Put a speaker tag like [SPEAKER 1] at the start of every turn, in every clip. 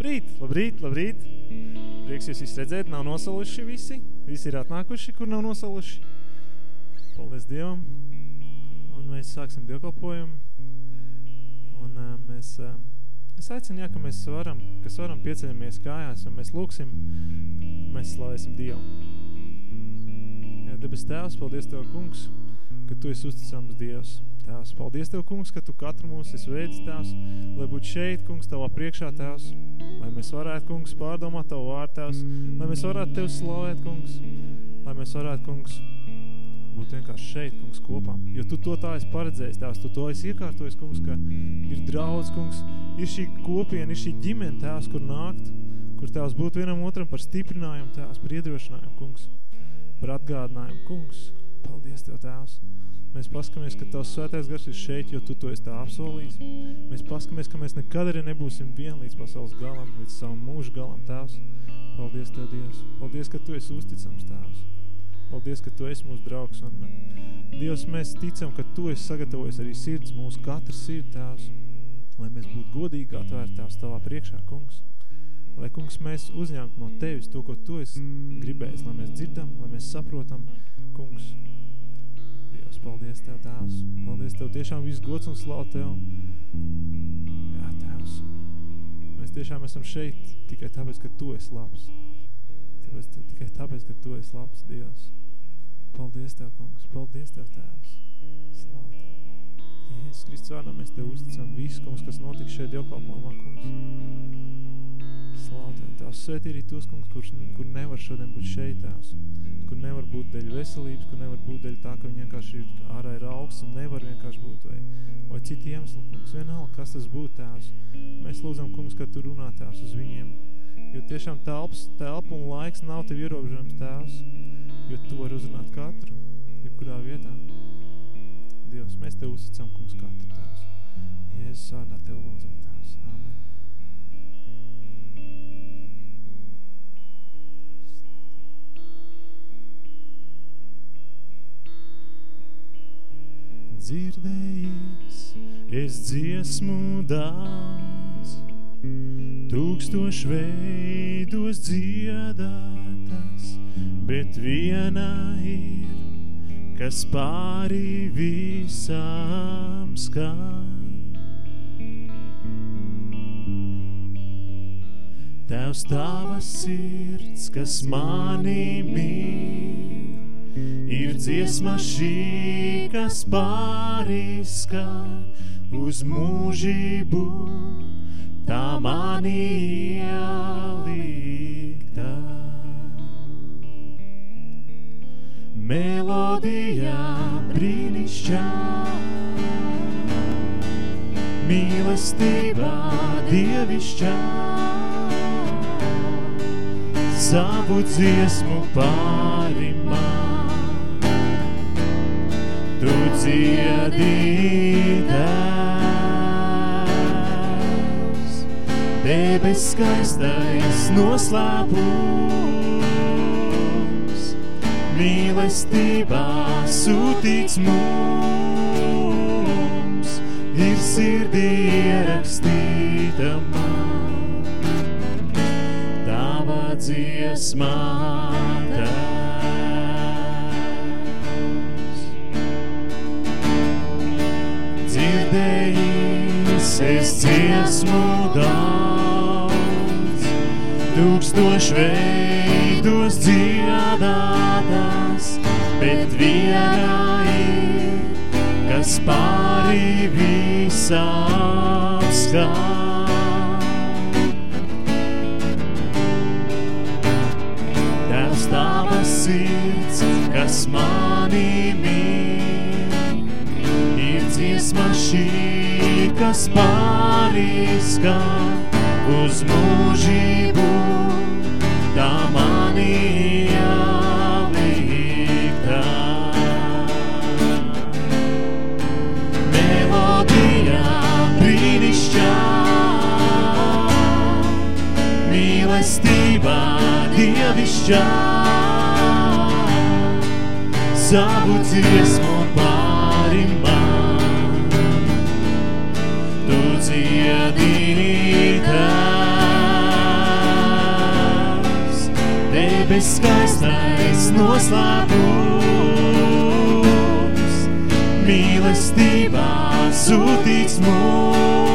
[SPEAKER 1] Labrīt, labrīt, labrīt. Prieks jūs visi redzēt, nav nosaluši visi. Visi ir atnākuši, kur nav nosaluši. Paldies Dievam. Un mēs sāksim dievkalpojumu. Un uh, mēs, uh, es aicinu, jā, ka mēs varam, kas varam pieceļamies kājās un mēs lūksim, un mēs slavēsim Dievu. Jā, debes Tēvs, paldies Tev, kungs, ka Tu esi uzticams Dievs. Tēvs, paldies Tev, kungs, ka Tu katru mūs esi veidis, Tēvs, lai būtu šeit, kungs, Tavā priekšā, Tēvs, lai mēs varētu, kungs, pārdomāt Tavu vārdu, Tēvs, lai mēs varētu Tev slavēt, kungs, lai mēs varētu, kungs, būt vienkārši šeit, kungs, kopā. Jo Tu to tā esi paredzējis, Tēvs, Tu to esi iekārtojis, kungs, ka ir draudz, kungs, ir šī kopiena, ir šī ģimene, Tēvs, kur nākt, kur Tēvs būtu vienam otram par stiprinājumu, Tēvs, par iedrošinājumu, kungs, par atgādinājumu, kungs. Paldies Tev, Tēvs. Mēs paskamies, ka Tavs svētais gars ir šeit, jo Tu to esi tā apsolījis. Mēs paskamies, ka mēs nekad arī nebūsim vien līdz pasaules galam, līdz savam mūžu galam, Tēvs. Paldies Tev, Dievs. Paldies, ka Tu esi uzticams, Tēvs. Paldies, ka Tu esi mūsu draugs. Un, Dievs, mēs ticam, ka Tu esi sagatavojis arī sirds, mūsu katrs sirds, Tēvs, lai mēs būtu godīgi atvērt Tēvs Tavā priekšā, kungs. Lai, kungs, mēs uzņemtu no Tevis to, ko Tu esi gribējis, lai mēs dzirdam, lai mēs saprotam, kungs, Dievs, paldies Tev, Tēvs. Paldies Tev, tiešām viss gods un slavu Tev. Jā, Tēvs. Mēs tiešām esam šeit tikai tāpēc, ka Tu esi labs. Tāpēc, tikai tāpēc, ka Tu esi labs, Dievs. Paldies Tev, kungs. Paldies Tev, Tēvs. Slavu Tev. Jēzus Kristus vārdā mēs Tev uzticam visu, kungs, kas notiks šeit dievkalpojumā, kungs. Slavu Tev. Tēvs, svētī arī tos, kungs, kur, kur nevar šodien būt šeit, Tēvs. Kur nevar būt dēļ veselības, kur nevar būt dēļ tā, ka viņi vienkārši ir ārā ir augsts un nevar vienkārši būt, vai, vai citi iemesli, kungs. Vienalga, kas tas būtu, Tēvs. Mēs lūdzam, kungs, ka Tu runā, Tēvs, uz viņiem. Jo tiešām telps, telpa un laiks nav Tev ierobežojums, Tēvs. Jo Tu vari uzrunāt katru, jebkurā vietā. Dievs, mēs Tev uzticam, kungs, katru, Tēvs. Jēzus vārdā Tev lūdzam, Tēvs. Dzirdējis es dziesmu daudz, tūkstoši veidos dziedātas, bet viena ir, kas pāri visām skan. Tevs tava sirds, kas mani mīl, ir dziesma šī, kas pāriskan uz mūžību, tā mani ielikta. Melodijā brīnišķā, mīlestībā dievišķā, savu dziesmu pāri dziedītājs, debes skaistais noslēpums, mīlestībā sūtīts mums, ir sirdī ierakstīta veidos dziedātās, bet vienā ir, kas pāri visām skan. Tevs tava sirds, kas mani mīl, ir dziesma šī, kas pāriskan uz mūžību, dievišķā savu dziesmu pāri man. Tu dziedini tās, debes skaistais noslēpums, mīlestībā sūtīts mūs.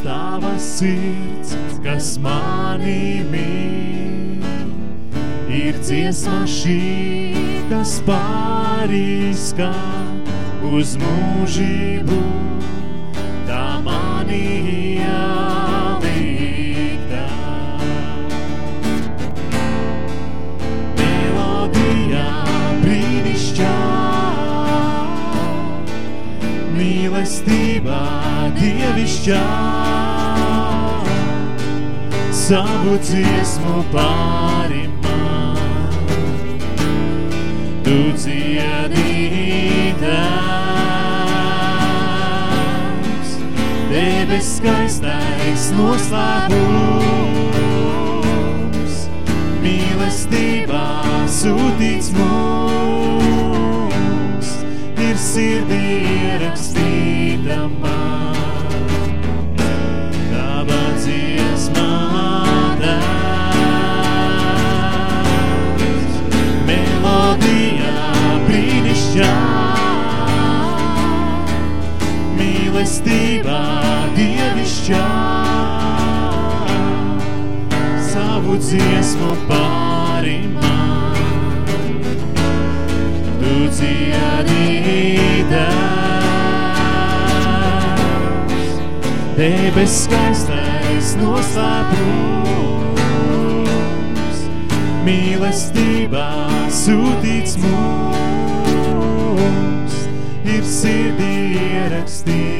[SPEAKER 1] kungs, tava sirds, kas mani mīl. Ir dziesma šī, kas pārīskā uz mūžību, tā mani ielīgtā. Melodijā brīnišķā, mīlestībā, dievišķā savu dziesmu pāri man. Tu dziedītājs, debes skaistais noslēpums, mīlestībā sūtīts mums. tavu dziesmu pāri man, tu dziedi dēls, debes skaistais noslēpums, mīlestībā sūtīts mums, ir sirdī ierakstīts.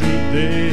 [SPEAKER 1] te dei.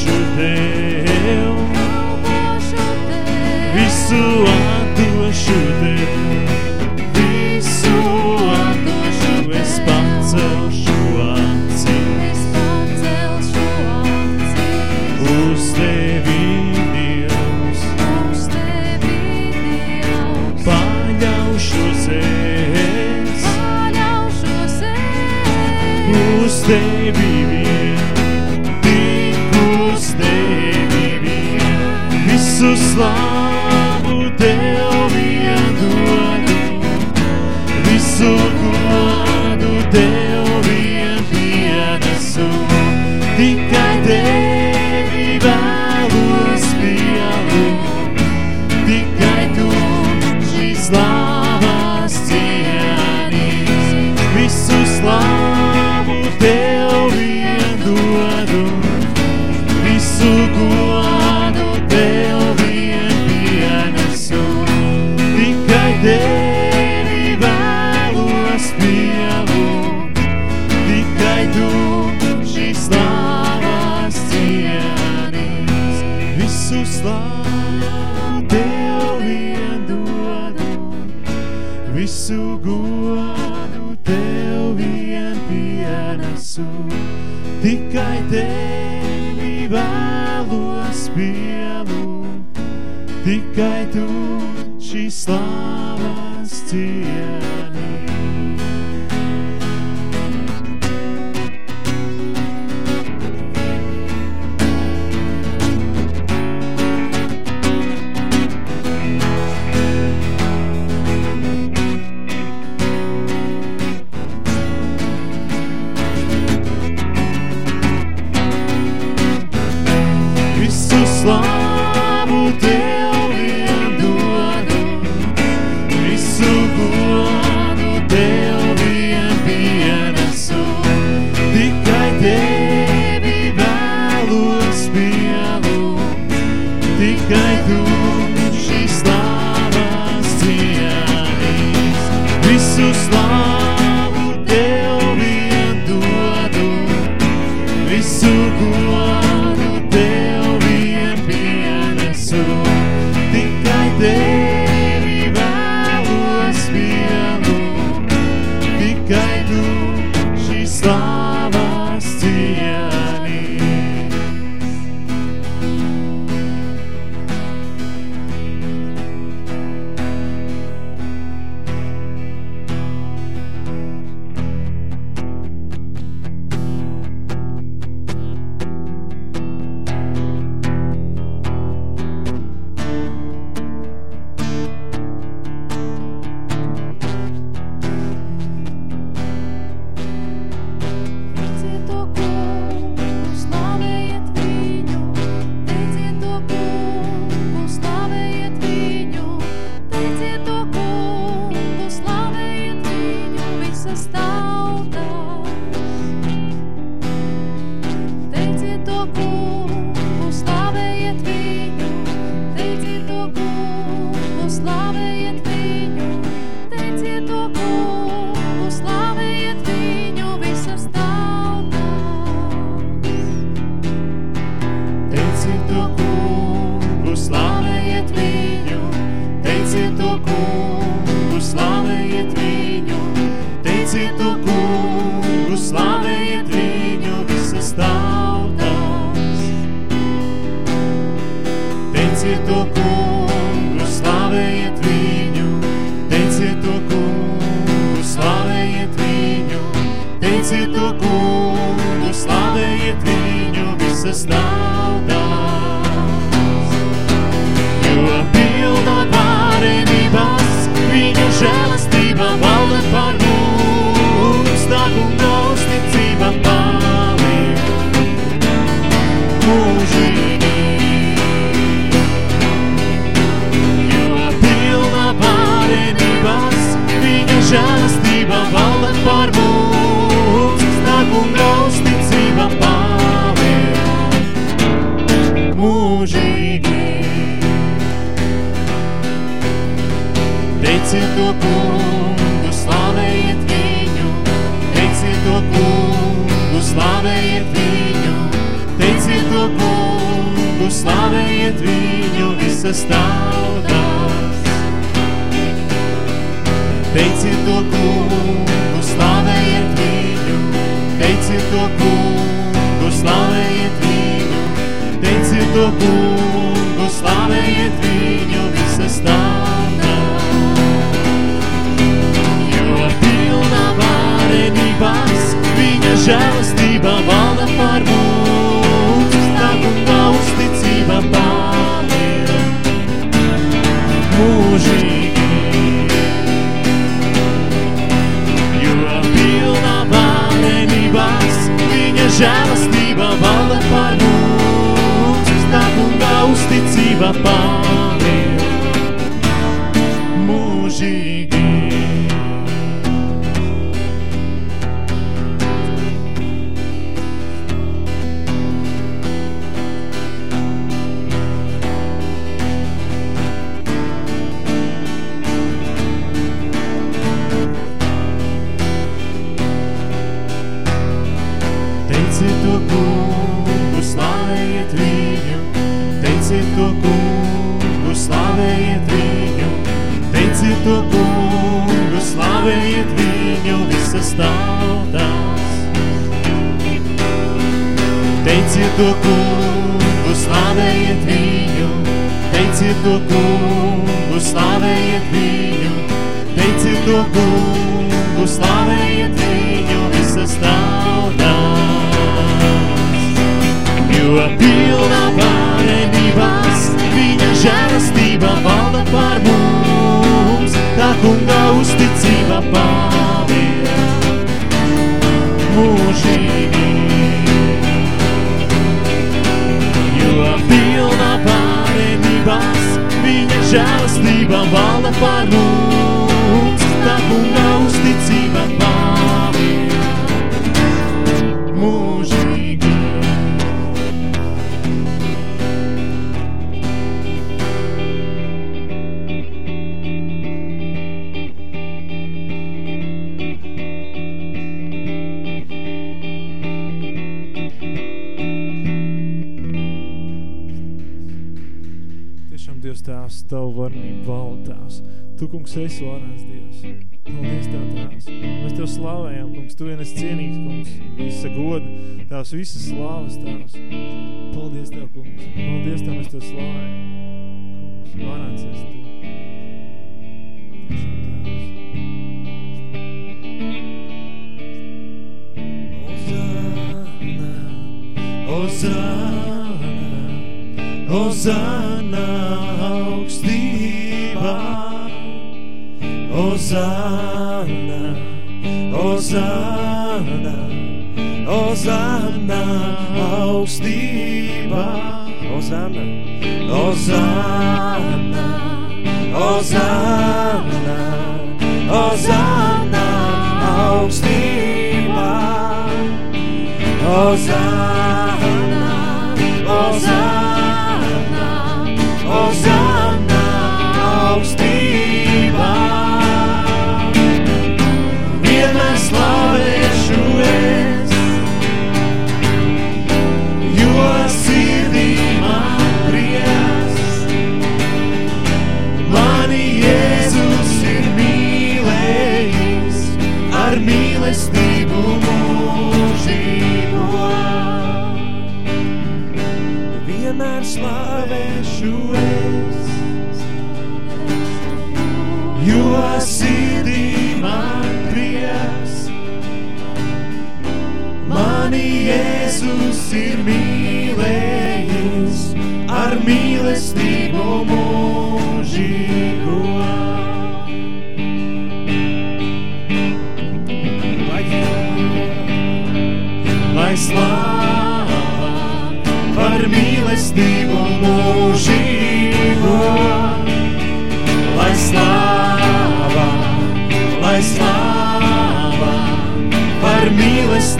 [SPEAKER 1] should be. savas cienības. žēlastība valda par mums, uz tā kunga uzticība pār. Teiciet to kungu, slavējiet viņu, teiciet to kungu, slavējiet viņu, visas tautas. Jo pilnā pārēdībās viņa žēlastība valda par mums, tā kunga uzticība paliek mūžīgi. Viņa žēlastība valda par mums, tā kunga
[SPEAKER 2] tēvs, Tavu varnību valda tēvs. Tu, kungs, esi varens Dievs. Paldies Tev, tēvs. Mēs Tev slavējam, kungs, Tu vien esi cienīgs, kungs. Visa goda, tēvs, visas slāvas, tēvs. Paldies Tev, kungs. Paldies Tev, mēs Tev slavējam. Kungs, varens esi Tu. Tiešām tēvs.
[SPEAKER 1] Ozana, Ozana augstībā, Hosanna aus Diba. Hosanna, Hosanna, Hosanna, Hosanna aus Diba. Hosanna, Hosanna, Hosanna. Vienmēr slavēšu es, jo sirdī man prieks. Mani Jēzus ir mīlējis ar mīlestību mūžīgo.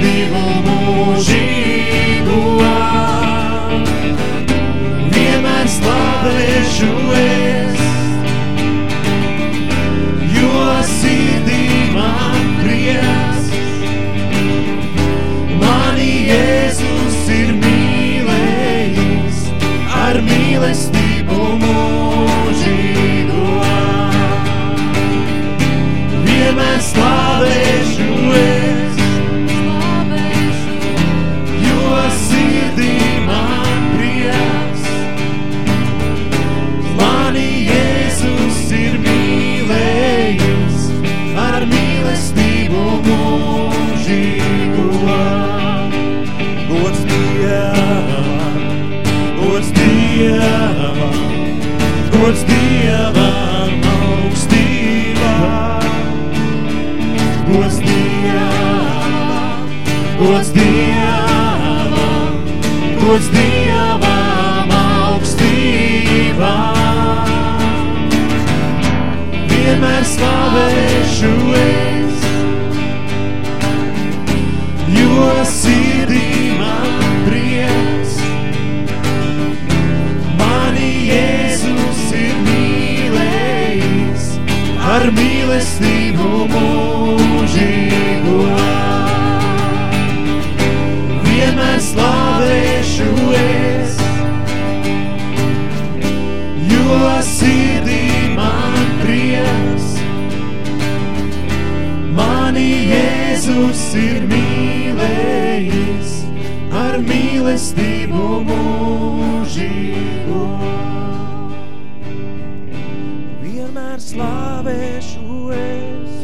[SPEAKER 1] Mīlestību gods Dievam, gods Dievam mīlestību mūžīgo. vienmēr slavēšu es.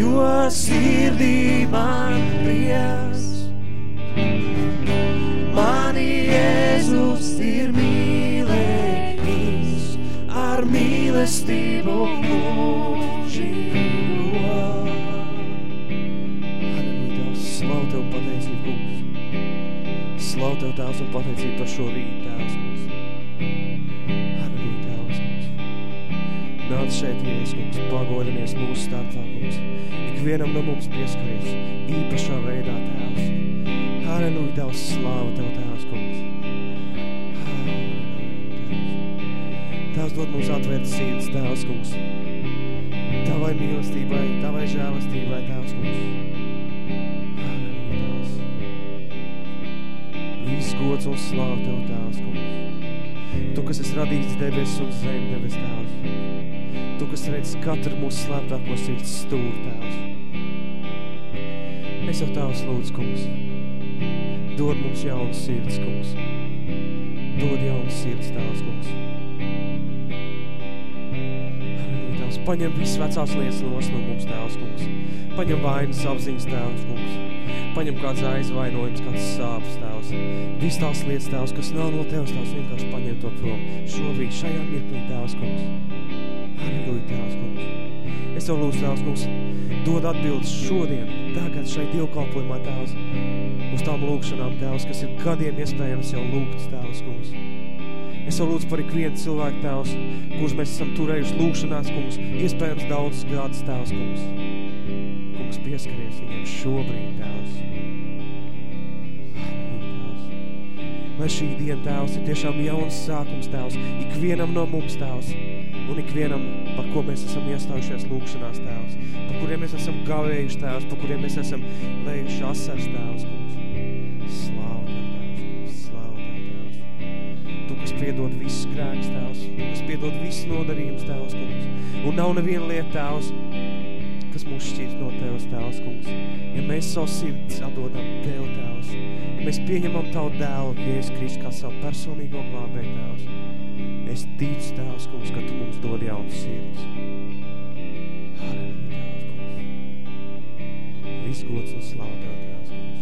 [SPEAKER 1] jo sirdī man prieks. Mani Jēzus ir mīlējis ar
[SPEAKER 3] mīlestību mūžīgo.
[SPEAKER 4] Tēvs, un pateicību par šo rītu, Tēvs, kungs. Halleluja, Tēvs, kungs. Nāc šeit, Jēzus, kungs, pagodamies mūsu starpā, kungs. Ikvienam no mums pieskaries īpašā veidā, Tēvs. Halleluja, Tēvs, slavu Tev, Tēvs, kungs. Tēvs dod mums atvērt sirds, Tēvs, kungs. Tavai mīlestībai, Tavai žēlastībai, Tēvs, kungs. Gods un slāv Tev, Tēvs, kungs. Tu, kas esi radījis debes un zem debes, Tēvs. Tu, kas redz katru mūsu slēptāko sirds stūru, Tēvs. Es jau Tēvs lūdzu, kungs. Dod mums jaunas sirds, kungs. Dod jaunas sirds, Tēvs, kungs. Tēvs. Paņem visas vecās lietas nos no mums, Tēvs, kungs. Paņem vainas apziņas, Tēvs, kungs. Paņem kāds aizvainojums, kāds sāpes, Tēvs. Viss tās lietas, Tēvs, kas nav no Tevs, Tēvs, vienkārši paņem to prom. Šobrīd, šajā mirklī, Tēvs, kungs. Halleluja, Tēvs, kungs. Es tev lūdzu, Tēvs, kungs, dod atbildes šodien, tagad šai dievkalpojumā, Tēvs, uz tām lūkšanām, Tēvs, kas ir gadiem iespējams jau lūgtas, Tēvs, kungs. Es tev lūdzu par ikvienu cilvēku, Tēvs, kurus mēs esam turējuši lūkšanās, kungs, iespējams daudzus gadus, Tēvs, kungs. Kungs, pieskaries viņiem šobrīd, Tēvs. Lai šī diena, Tēvs, ir tiešām jauns sākums, Tēvs, ikvienam no mums, Tēvs, un ikvienam, par ko mēs esam iestājušies lūkšanās, Tēvs, par kuriem mēs esam gavējuši, Tēvs, par kuriem mēs esam lejuši asars, Tēvs, kungs. Slāvu Tev, Tēvs, kungs, slāvu Tev, Tēvs. Tu, kas piedod visus grēks, Tēvs, Tu, kas piedod visus nodarījumus, Tēvs, kungs. Un nav neviena lieta, Tēvs, Tēvs, kungs. Ja mēs savu sirds atdodam Tev, Tēvs, ja mēs pieņemam Tavu dēlu, Jēzus Kristus, kā savu personīgo glābēju, Tēvs, es ticu, Tēvs, kungs, ka Tu mums dod jaunas sirds. Halleluja, Tēvs, kungs. Viss gods un slāv Tev, Tēvs, kungs.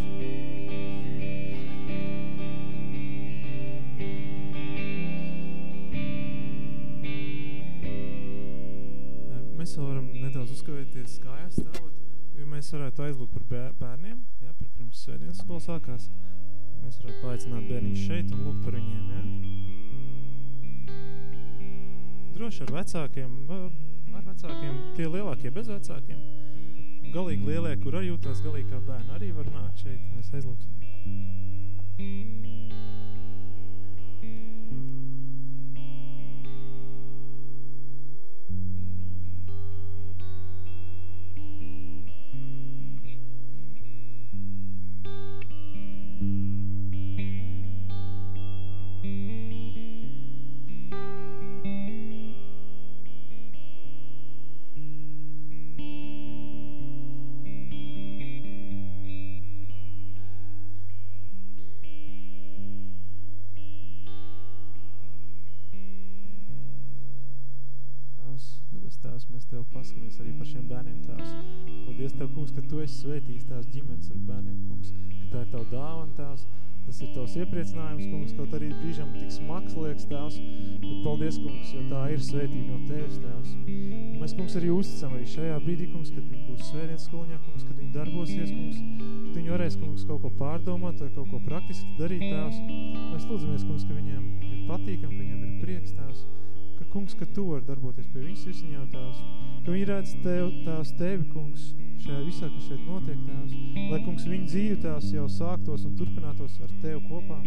[SPEAKER 2] Mēs varam nedaudz uzkavēties kājās stāvot, jo mēs varētu aizlūgt par bē- bērniem, ja, par pirms svētdienas skola sākās. Mēs varētu paaicināt bērniņus šeit un lūgt par viņiem, ja. Droši ar vecākiem, ar vecākiem, tie lielākie bez vecākiem. Galīgi lielie, kur arī jūtās galīgi kā bērni, arī var nākt šeit, mēs aizlūgsim. Paskamies arī par šiem bērniem, Tēvs. Paldies Tev, kungs, ka Tu esi svētījis Tēvs ģimenes ar bērniem, kungs, ka tā ir Tavu dāvana, Tēvs. Tas ir Tavs iepriecinājums, kungs, kaut arī brīžam tik smags liekas, Tēvs. Bet paldies, kungs, jo tā ir svētība no Tevis, Tēvs. Un mēs, kungs, arī uzticam arī šajā brīdī, kungs, kad viņi būs svētdienas skoliņā, kungs, kad viņi darbosies, kungs, kad viņi varēs, kungs, kaut ko pārdomāt vai kaut ko praktiski darīt, Tēvs. Mēs lūdzamies, kungs, ka viņiem ir patīkam, ka viņiem ir prieks, Tēvs kungs, ka tu vari darboties pie viņas sirsniņā, tēvs, ka viņi redz tev, tēvs, tevi, kungs, šajā visā, kas šeit notiek, tēvs, lai, kungs, viņa dzīve, tēvs, jau sāktos un turpinātos ar tevi kopā.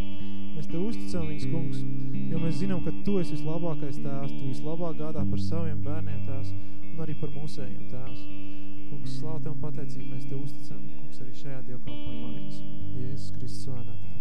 [SPEAKER 2] Mēs tev uzticam viņas, kungs, jo mēs zinām, ka tu esi vislabākais tēvs, tu vislabāk gādā par saviem bērniem, tēvs, un arī par mūsējiem, tēvs. Kungs, slāv tev un pateicību, mēs tev uzticam, kungs, arī šajā dievkalpojumā viņas. Jēzus Kristus vārdā, tēvs.